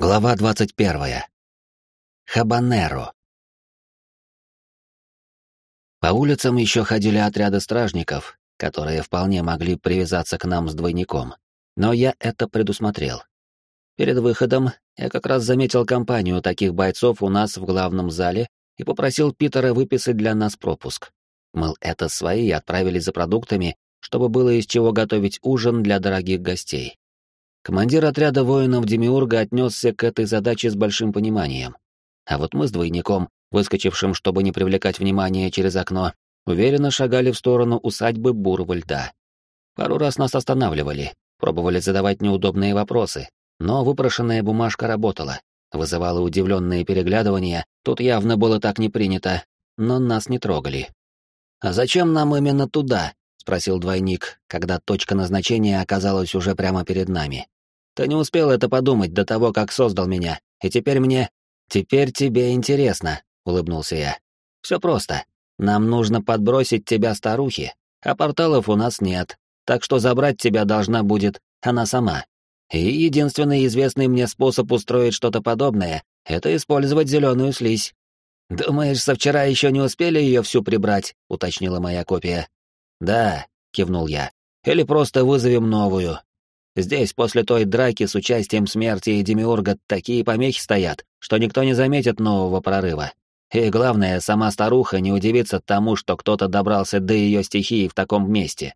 Глава 21. Хабанеро. По улицам еще ходили отряды стражников, которые вполне могли привязаться к нам с двойником. Но я это предусмотрел. Перед выходом я как раз заметил компанию таких бойцов у нас в главном зале и попросил Питера выписать для нас пропуск. Мол, это свои отправились за продуктами, чтобы было из чего готовить ужин для дорогих гостей. Командир отряда воинов Демиурга отнесся к этой задаче с большим пониманием. А вот мы с двойником, выскочившим, чтобы не привлекать внимание через окно, уверенно шагали в сторону усадьбы бурого льда. Пару раз нас останавливали, пробовали задавать неудобные вопросы, но выпрошенная бумажка работала, вызывала удивленные переглядывания, тут явно было так не принято, но нас не трогали. «А зачем нам именно туда?» — спросил двойник, когда точка назначения оказалась уже прямо перед нами. Ты не успел это подумать до того, как создал меня, и теперь мне... Теперь тебе интересно, улыбнулся я. Все просто. Нам нужно подбросить тебя старухи, а порталов у нас нет, так что забрать тебя должна будет она сама. И единственный известный мне способ устроить что-то подобное — это использовать зеленую слизь. «Думаешь, со вчера еще не успели ее всю прибрать?» — уточнила моя копия. «Да», — кивнул я. «Или просто вызовем новую. Здесь после той драки с участием смерти и Демиурга такие помехи стоят, что никто не заметит нового прорыва. И главное, сама старуха не удивится тому, что кто-то добрался до ее стихии в таком месте.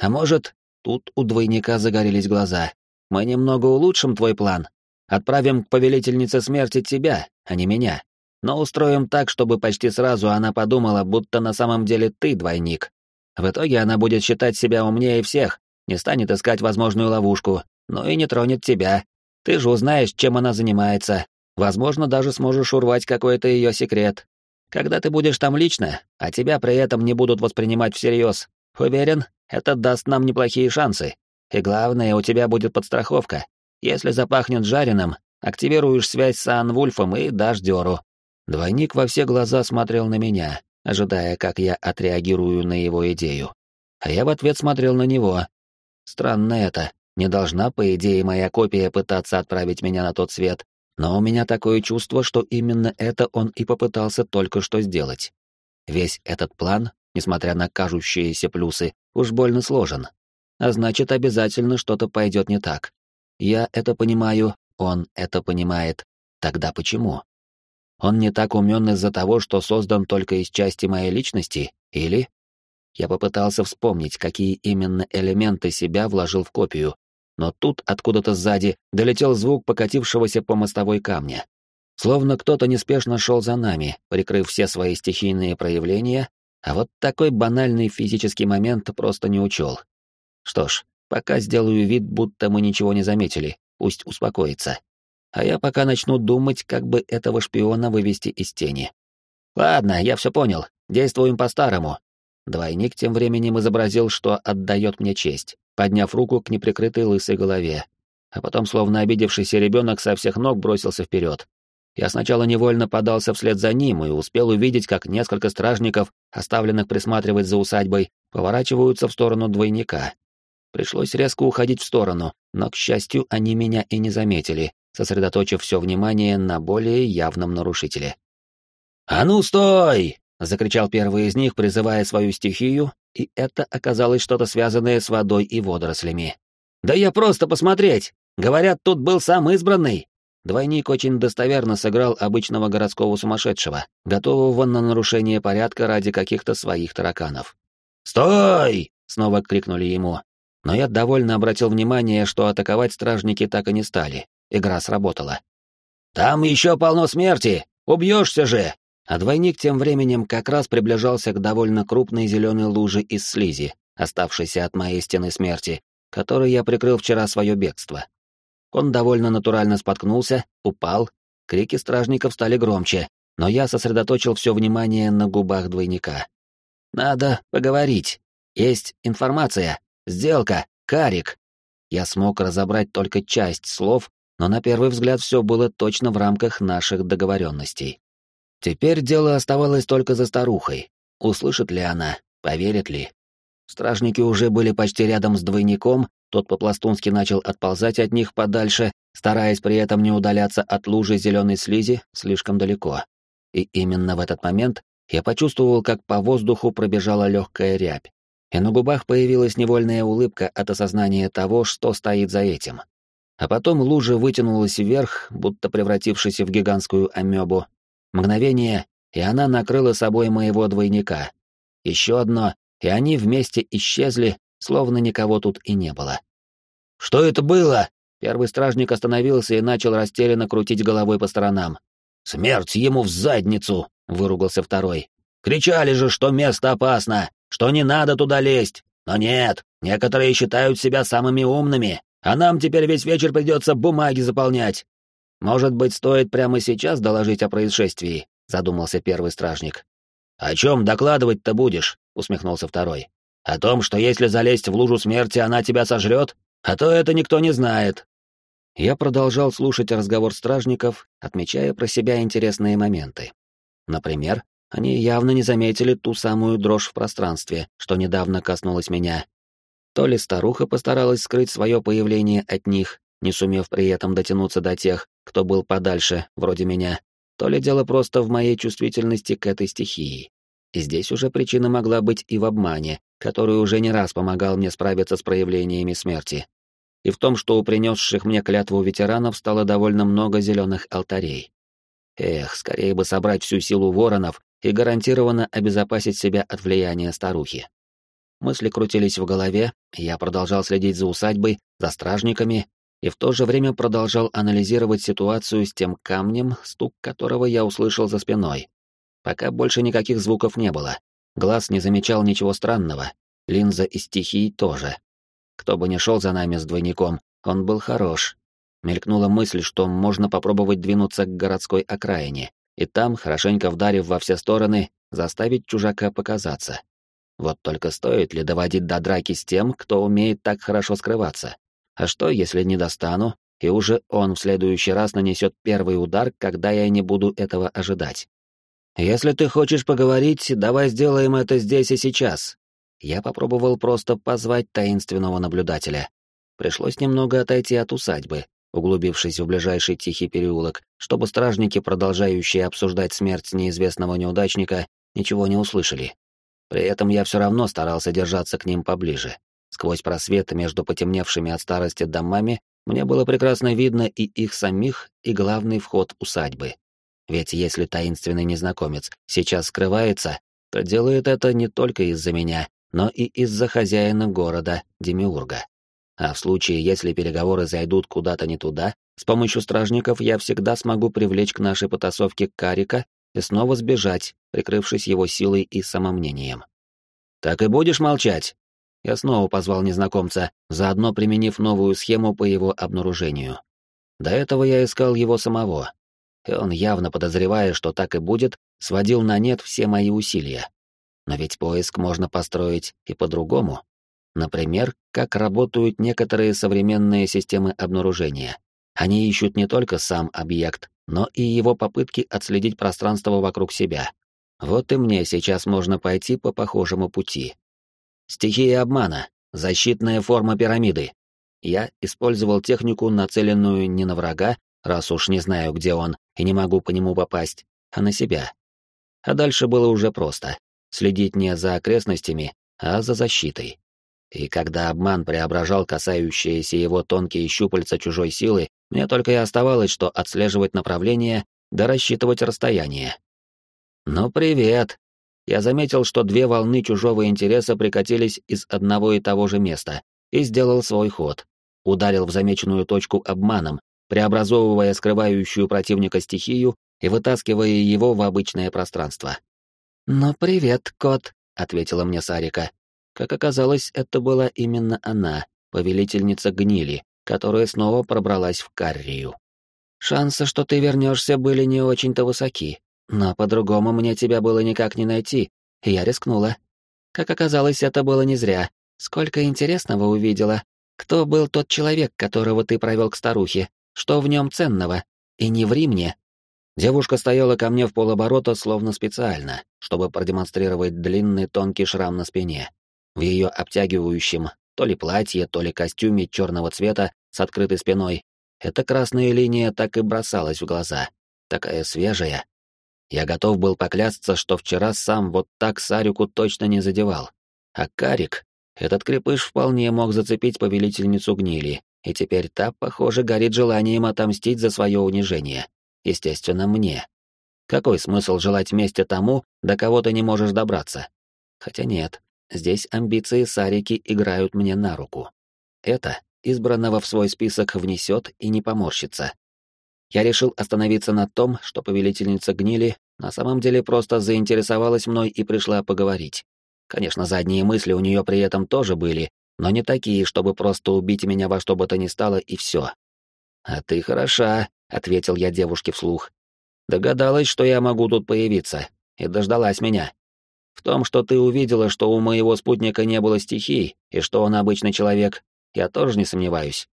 А может, тут у двойника загорелись глаза. Мы немного улучшим твой план. Отправим к повелительнице смерти тебя, а не меня. Но устроим так, чтобы почти сразу она подумала, будто на самом деле ты двойник. В итоге она будет считать себя умнее всех, не станет искать возможную ловушку, но и не тронет тебя. Ты же узнаешь, чем она занимается. Возможно, даже сможешь урвать какой-то ее секрет. Когда ты будешь там лично, а тебя при этом не будут воспринимать всерьез, уверен, это даст нам неплохие шансы. И главное, у тебя будет подстраховка. Если запахнет жареным, активируешь связь с Анвульфом и дашь дёру. Двойник во все глаза смотрел на меня, ожидая, как я отреагирую на его идею. А я в ответ смотрел на него, Странно это. Не должна, по идее, моя копия пытаться отправить меня на тот свет, но у меня такое чувство, что именно это он и попытался только что сделать. Весь этот план, несмотря на кажущиеся плюсы, уж больно сложен. А значит, обязательно что-то пойдет не так. Я это понимаю, он это понимает. Тогда почему? Он не так умен из-за того, что создан только из части моей личности, или я попытался вспомнить, какие именно элементы себя вложил в копию, но тут откуда-то сзади долетел звук покатившегося по мостовой камня. Словно кто-то неспешно шел за нами, прикрыв все свои стихийные проявления, а вот такой банальный физический момент просто не учел. Что ж, пока сделаю вид, будто мы ничего не заметили, пусть успокоится. А я пока начну думать, как бы этого шпиона вывести из тени. Ладно, я все понял, действуем по-старому, Двойник тем временем изобразил, что отдает мне честь, подняв руку к неприкрытой лысой голове, а потом, словно обидевшийся ребенок, со всех ног бросился вперед. Я сначала невольно подался вслед за ним и успел увидеть, как несколько стражников, оставленных присматривать за усадьбой, поворачиваются в сторону двойника. Пришлось резко уходить в сторону, но, к счастью, они меня и не заметили, сосредоточив все внимание на более явном нарушителе. «А ну, стой!» Закричал первый из них, призывая свою стихию, и это оказалось что-то связанное с водой и водорослями. «Да я просто посмотреть! Говорят, тут был сам избранный!» Двойник очень достоверно сыграл обычного городского сумасшедшего, готового на нарушение порядка ради каких-то своих тараканов. «Стой!» — снова крикнули ему. Но я довольно обратил внимание, что атаковать стражники так и не стали. Игра сработала. «Там еще полно смерти! Убьешься же!» А двойник тем временем как раз приближался к довольно крупной зеленой луже из слизи, оставшейся от моей стены смерти, которой я прикрыл вчера свое бегство. Он довольно натурально споткнулся, упал, крики стражников стали громче, но я сосредоточил все внимание на губах двойника. «Надо поговорить. Есть информация. Сделка. Карик». Я смог разобрать только часть слов, но на первый взгляд все было точно в рамках наших договоренностей. Теперь дело оставалось только за старухой. Услышит ли она, поверит ли? Стражники уже были почти рядом с двойником, тот по-пластунски начал отползать от них подальше, стараясь при этом не удаляться от лужи зеленой слизи слишком далеко. И именно в этот момент я почувствовал, как по воздуху пробежала легкая рябь, и на губах появилась невольная улыбка от осознания того, что стоит за этим. А потом лужа вытянулась вверх, будто превратившись в гигантскую амебу. Мгновение, и она накрыла собой моего двойника. Еще одно, и они вместе исчезли, словно никого тут и не было. «Что это было?» Первый стражник остановился и начал растерянно крутить головой по сторонам. «Смерть ему в задницу!» — выругался второй. «Кричали же, что место опасно, что не надо туда лезть. Но нет, некоторые считают себя самыми умными, а нам теперь весь вечер придется бумаги заполнять. Может быть, стоит прямо сейчас доложить о происшествии?» — задумался первый стражник. «О чем докладывать-то будешь?» — усмехнулся второй. «О том, что если залезть в лужу смерти, она тебя сожрет? А то это никто не знает. Я продолжал слушать разговор стражников, отмечая про себя интересные моменты. Например, они явно не заметили ту самую дрожь в пространстве, что недавно коснулась меня. То ли старуха постаралась скрыть свое появление от них, не сумев при этом дотянуться до тех, кто был подальше, вроде меня, то ли дело просто в моей чувствительности к этой стихии. И здесь уже причина могла быть и в обмане, который уже не раз помогал мне справиться с проявлениями смерти и в том, что у принесших мне клятву ветеранов стало довольно много зеленых алтарей. Эх, скорее бы собрать всю силу воронов и гарантированно обезопасить себя от влияния старухи. Мысли крутились в голове, я продолжал следить за усадьбой, за стражниками, и в то же время продолжал анализировать ситуацию с тем камнем, стук которого я услышал за спиной. Пока больше никаких звуков не было. Глаз не замечал ничего странного, линза и стихий тоже. Кто бы ни шел за нами с двойником, он был хорош. Мелькнула мысль, что можно попробовать двинуться к городской окраине, и там, хорошенько вдарив во все стороны, заставить чужака показаться. Вот только стоит ли доводить до драки с тем, кто умеет так хорошо скрываться? А что, если не достану, и уже он в следующий раз нанесет первый удар, когда я не буду этого ожидать? Если ты хочешь поговорить, давай сделаем это здесь и сейчас, я попробовал просто позвать таинственного наблюдателя. Пришлось немного отойти от усадьбы, углубившись в ближайший тихий переулок, чтобы стражники, продолжающие обсуждать смерть неизвестного неудачника, ничего не услышали. При этом я все равно старался держаться к ним поближе. Сквозь просветы между потемневшими от старости домами мне было прекрасно видно и их самих, и главный вход усадьбы. Ведь если таинственный незнакомец сейчас скрывается, то делает это не только из-за меня, но и из-за хозяина города, Демиурга. А в случае, если переговоры зайдут куда-то не туда, с помощью стражников я всегда смогу привлечь к нашей потасовке Карика и снова сбежать, прикрывшись его силой и самомнением. «Так и будешь молчать?» Я снова позвал незнакомца, заодно применив новую схему по его обнаружению. До этого я искал его самого, и он, явно подозревая, что так и будет, сводил на нет все мои усилия. Но ведь поиск можно построить и по-другому. Например, как работают некоторые современные системы обнаружения. Они ищут не только сам объект, но и его попытки отследить пространство вокруг себя. Вот и мне сейчас можно пойти по похожему пути. Стихия обмана, защитная форма пирамиды. Я использовал технику, нацеленную не на врага, раз уж не знаю, где он, и не могу по нему попасть, а на себя. А дальше было уже просто следить не за окрестностями, а за защитой. И когда обман преображал касающиеся его тонкие щупальца чужой силы, мне только и оставалось, что отслеживать направление да рассчитывать расстояние. «Ну, привет!» Я заметил, что две волны чужого интереса прикатились из одного и того же места, и сделал свой ход. Ударил в замеченную точку обманом, преобразовывая скрывающую противника стихию и вытаскивая его в обычное пространство. «Ну, привет, кот», — ответила мне Сарика. Как оказалось, это была именно она, повелительница гнили, которая снова пробралась в Каррию. «Шансы, что ты вернешься, были не очень-то высоки, но по-другому мне тебя было никак не найти, и я рискнула. Как оказалось, это было не зря. Сколько интересного увидела. Кто был тот человек, которого ты провел к старухе? Что в нем ценного? И не ври мне, Девушка стояла ко мне в полоборота, словно специально, чтобы продемонстрировать длинный тонкий шрам на спине. В ее обтягивающем то ли платье, то ли костюме черного цвета с открытой спиной эта красная линия так и бросалась в глаза, такая свежая. Я готов был поклясться, что вчера сам вот так Сарику точно не задевал. А Карик, этот крепыш вполне мог зацепить повелительницу гнили, и теперь та, похоже, горит желанием отомстить за свое унижение. Естественно, мне. Какой смысл желать мести тому, до кого ты не можешь добраться? Хотя нет, здесь амбиции Сарики играют мне на руку. Это избранного в свой список внесет и не поморщится. Я решил остановиться на том, что повелительница гнили на самом деле просто заинтересовалась мной и пришла поговорить. Конечно, задние мысли у нее при этом тоже были, но не такие, чтобы просто убить меня во что бы то ни стало и все. «А ты хороша», — ответил я девушке вслух. «Догадалась, что я могу тут появиться, и дождалась меня. В том, что ты увидела, что у моего спутника не было стихий, и что он обычный человек, я тоже не сомневаюсь.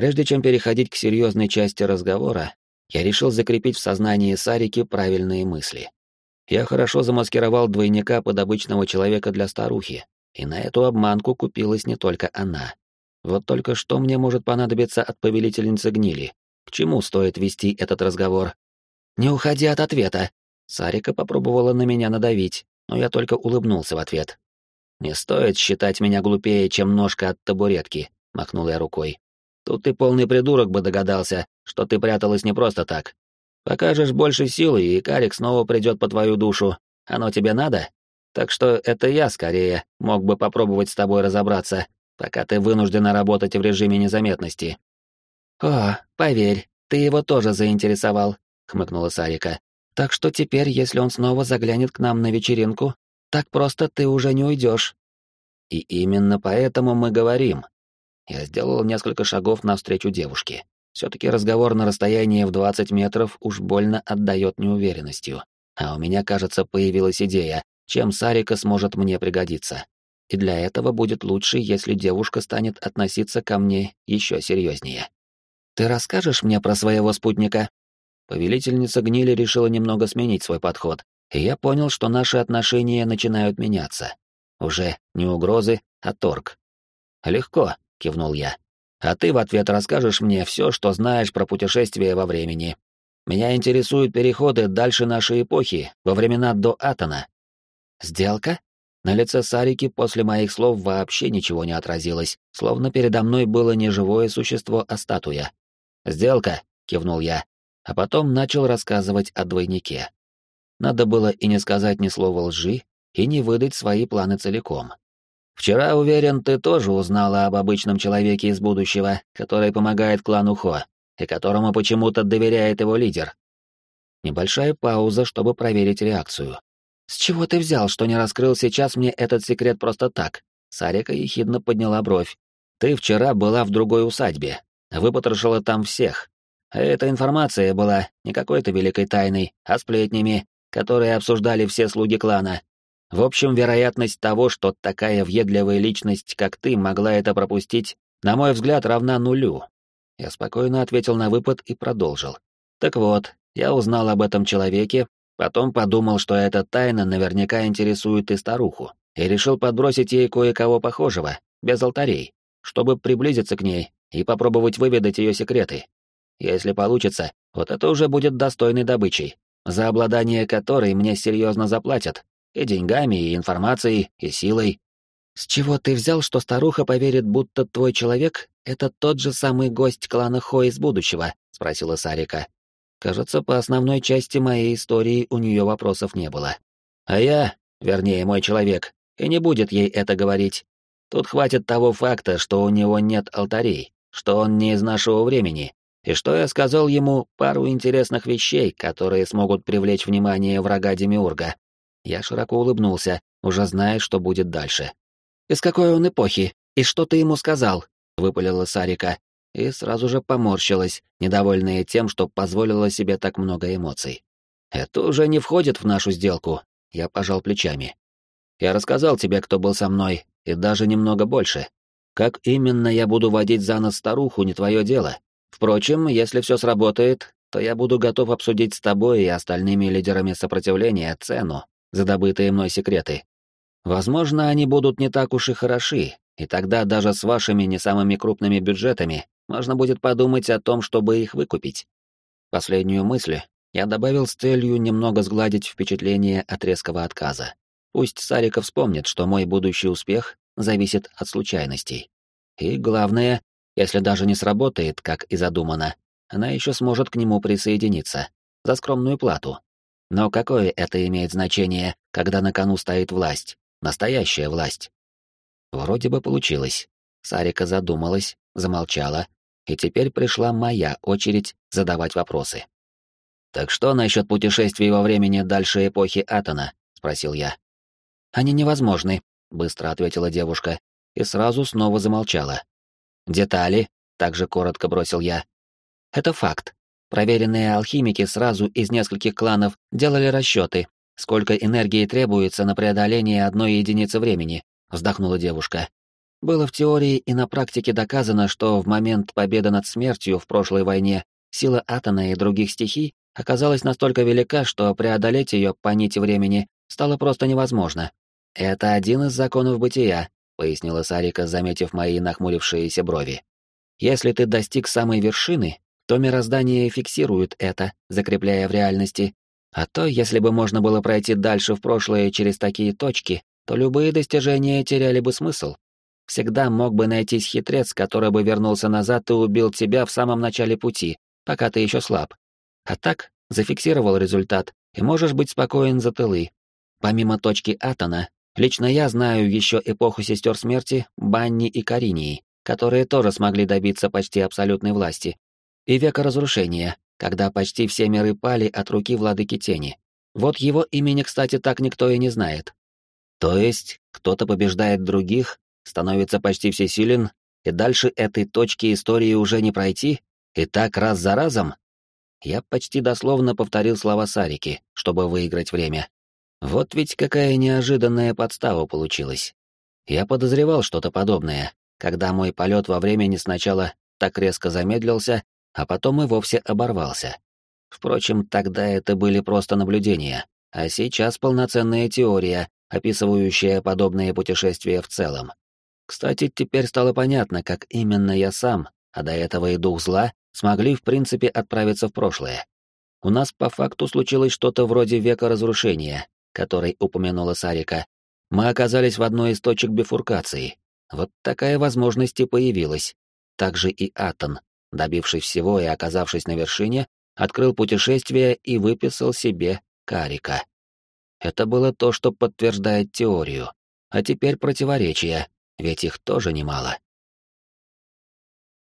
Прежде чем переходить к серьезной части разговора, я решил закрепить в сознании Сарики правильные мысли. Я хорошо замаскировал двойника под обычного человека для старухи, и на эту обманку купилась не только она. Вот только что мне может понадобиться от повелительницы гнили? К чему стоит вести этот разговор? «Не уходи от ответа!» Сарика попробовала на меня надавить, но я только улыбнулся в ответ. «Не стоит считать меня глупее, чем ножка от табуретки», — махнул я рукой. «Тут ты полный придурок бы догадался, что ты пряталась не просто так. Покажешь больше силы, и Карик снова придет по твою душу. Оно тебе надо? Так что это я, скорее, мог бы попробовать с тобой разобраться, пока ты вынуждена работать в режиме незаметности». «О, поверь, ты его тоже заинтересовал», — хмыкнула Сарика. «Так что теперь, если он снова заглянет к нам на вечеринку, так просто ты уже не уйдешь. И именно поэтому мы говорим. Я сделал несколько шагов навстречу девушке. Все-таки разговор на расстоянии в 20 метров уж больно отдает неуверенностью. А у меня, кажется, появилась идея, чем Сарика сможет мне пригодиться. И для этого будет лучше, если девушка станет относиться ко мне еще серьезнее. «Ты расскажешь мне про своего спутника?» Повелительница гнили решила немного сменить свой подход, и я понял, что наши отношения начинают меняться. Уже не угрозы, а торг. «Легко», — кивнул я. «А ты в ответ расскажешь мне все, что знаешь про путешествия во времени. Меня интересуют переходы дальше нашей эпохи, во времена до Атона». «Сделка?» На лице Сарики после моих слов вообще ничего не отразилось, словно передо мной было не живое существо, а статуя. «Сделка», — кивнул я, а потом начал рассказывать о двойнике. Надо было и не сказать ни слова лжи, и не выдать свои планы целиком. Вчера, уверен, ты тоже узнала об обычном человеке из будущего, который помогает клану Хо, и которому почему-то доверяет его лидер. Небольшая пауза, чтобы проверить реакцию. «С чего ты взял, что не раскрыл сейчас мне этот секрет просто так?» Сарика ехидно подняла бровь. «Ты вчера была в другой усадьбе, выпотрошила там всех. А эта информация была не какой-то великой тайной, а сплетнями, которые обсуждали все слуги клана. В общем, вероятность того, что такая въедливая личность, как ты, могла это пропустить, на мой взгляд, равна нулю. Я спокойно ответил на выпад и продолжил. Так вот, я узнал об этом человеке, потом подумал, что эта тайна наверняка интересует и старуху, и решил подбросить ей кое-кого похожего, без алтарей, чтобы приблизиться к ней и попробовать выведать ее секреты. Если получится, вот это уже будет достойной добычей за обладание которой мне серьезно заплатят, и деньгами, и информацией, и силой. С чего ты взял, что старуха поверит, будто твой человек — это тот же самый гость клана Хо из будущего? — спросила Сарика. Кажется, по основной части моей истории у нее вопросов не было. А я, вернее, мой человек, и не будет ей это говорить. Тут хватит того факта, что у него нет алтарей, что он не из нашего времени, и что я сказал ему пару интересных вещей, которые смогут привлечь внимание врага Демиурга. Я широко улыбнулся, уже зная, что будет дальше. «Из какой он эпохи? И что ты ему сказал?» — выпалила Сарика, и сразу же поморщилась, недовольная тем, что позволила себе так много эмоций. «Это уже не входит в нашу сделку», — я пожал плечами. «Я рассказал тебе, кто был со мной, и даже немного больше. Как именно я буду водить за нос старуху, не твое дело. Впрочем, если все сработает, то я буду готов обсудить с тобой и остальными лидерами сопротивления цену за добытые мной секреты. Возможно, они будут не так уж и хороши, и тогда даже с вашими не самыми крупными бюджетами можно будет подумать о том, чтобы их выкупить. Последнюю мысль я добавил с целью немного сгладить впечатление от резкого отказа. Пусть Сарика вспомнит, что мой будущий успех зависит от случайностей. И главное, если даже не сработает, как и задумано, она еще сможет к нему присоединиться за скромную плату. Но какое это имеет значение, когда на кону стоит власть, настоящая власть? Вроде бы получилось. Сарика задумалась, замолчала, и теперь пришла моя очередь задавать вопросы. «Так что насчет путешествий во времени дальше эпохи Атона?» — спросил я. «Они невозможны», — быстро ответила девушка, и сразу снова замолчала. «Детали?» — также коротко бросил я. «Это факт. Проверенные алхимики сразу из нескольких кланов делали расчеты, сколько энергии требуется на преодоление одной единицы времени», — вздохнула девушка. Было в теории и на практике доказано, что в момент победы над смертью в прошлой войне сила Атона и других стихий оказалась настолько велика, что преодолеть ее по нити времени стало просто невозможно. «Это один из законов бытия», — пояснила Сарика, заметив мои нахмурившиеся брови. «Если ты достиг самой вершины, то мироздание фиксирует это, закрепляя в реальности. А то, если бы можно было пройти дальше в прошлое через такие точки, то любые достижения теряли бы смысл всегда мог бы найтись хитрец, который бы вернулся назад и убил тебя в самом начале пути, пока ты еще слаб. А так, зафиксировал результат, и можешь быть спокоен за тылы. Помимо точки Атона, лично я знаю еще эпоху сестер смерти, Банни и Каринии, которые тоже смогли добиться почти абсолютной власти. И века разрушения, когда почти все миры пали от руки владыки тени. Вот его имени, кстати, так никто и не знает. То есть, кто-то побеждает других, становится почти всесилен, и дальше этой точки истории уже не пройти, и так раз за разом? Я почти дословно повторил слова Сарики, чтобы выиграть время. Вот ведь какая неожиданная подстава получилась. Я подозревал что-то подобное, когда мой полет во времени сначала так резко замедлился, а потом и вовсе оборвался. Впрочем, тогда это были просто наблюдения, а сейчас полноценная теория, описывающая подобные путешествия в целом. Кстати, теперь стало понятно, как именно я сам, а до этого и дух зла, смогли в принципе отправиться в прошлое. У нас по факту случилось что-то вроде века разрушения, который упомянула Сарика. Мы оказались в одной из точек бифуркации. Вот такая возможность и появилась. Также и Атон, добившись всего и оказавшись на вершине, открыл путешествие и выписал себе Карика. Это было то, что подтверждает теорию. А теперь противоречие, ведь их тоже немало.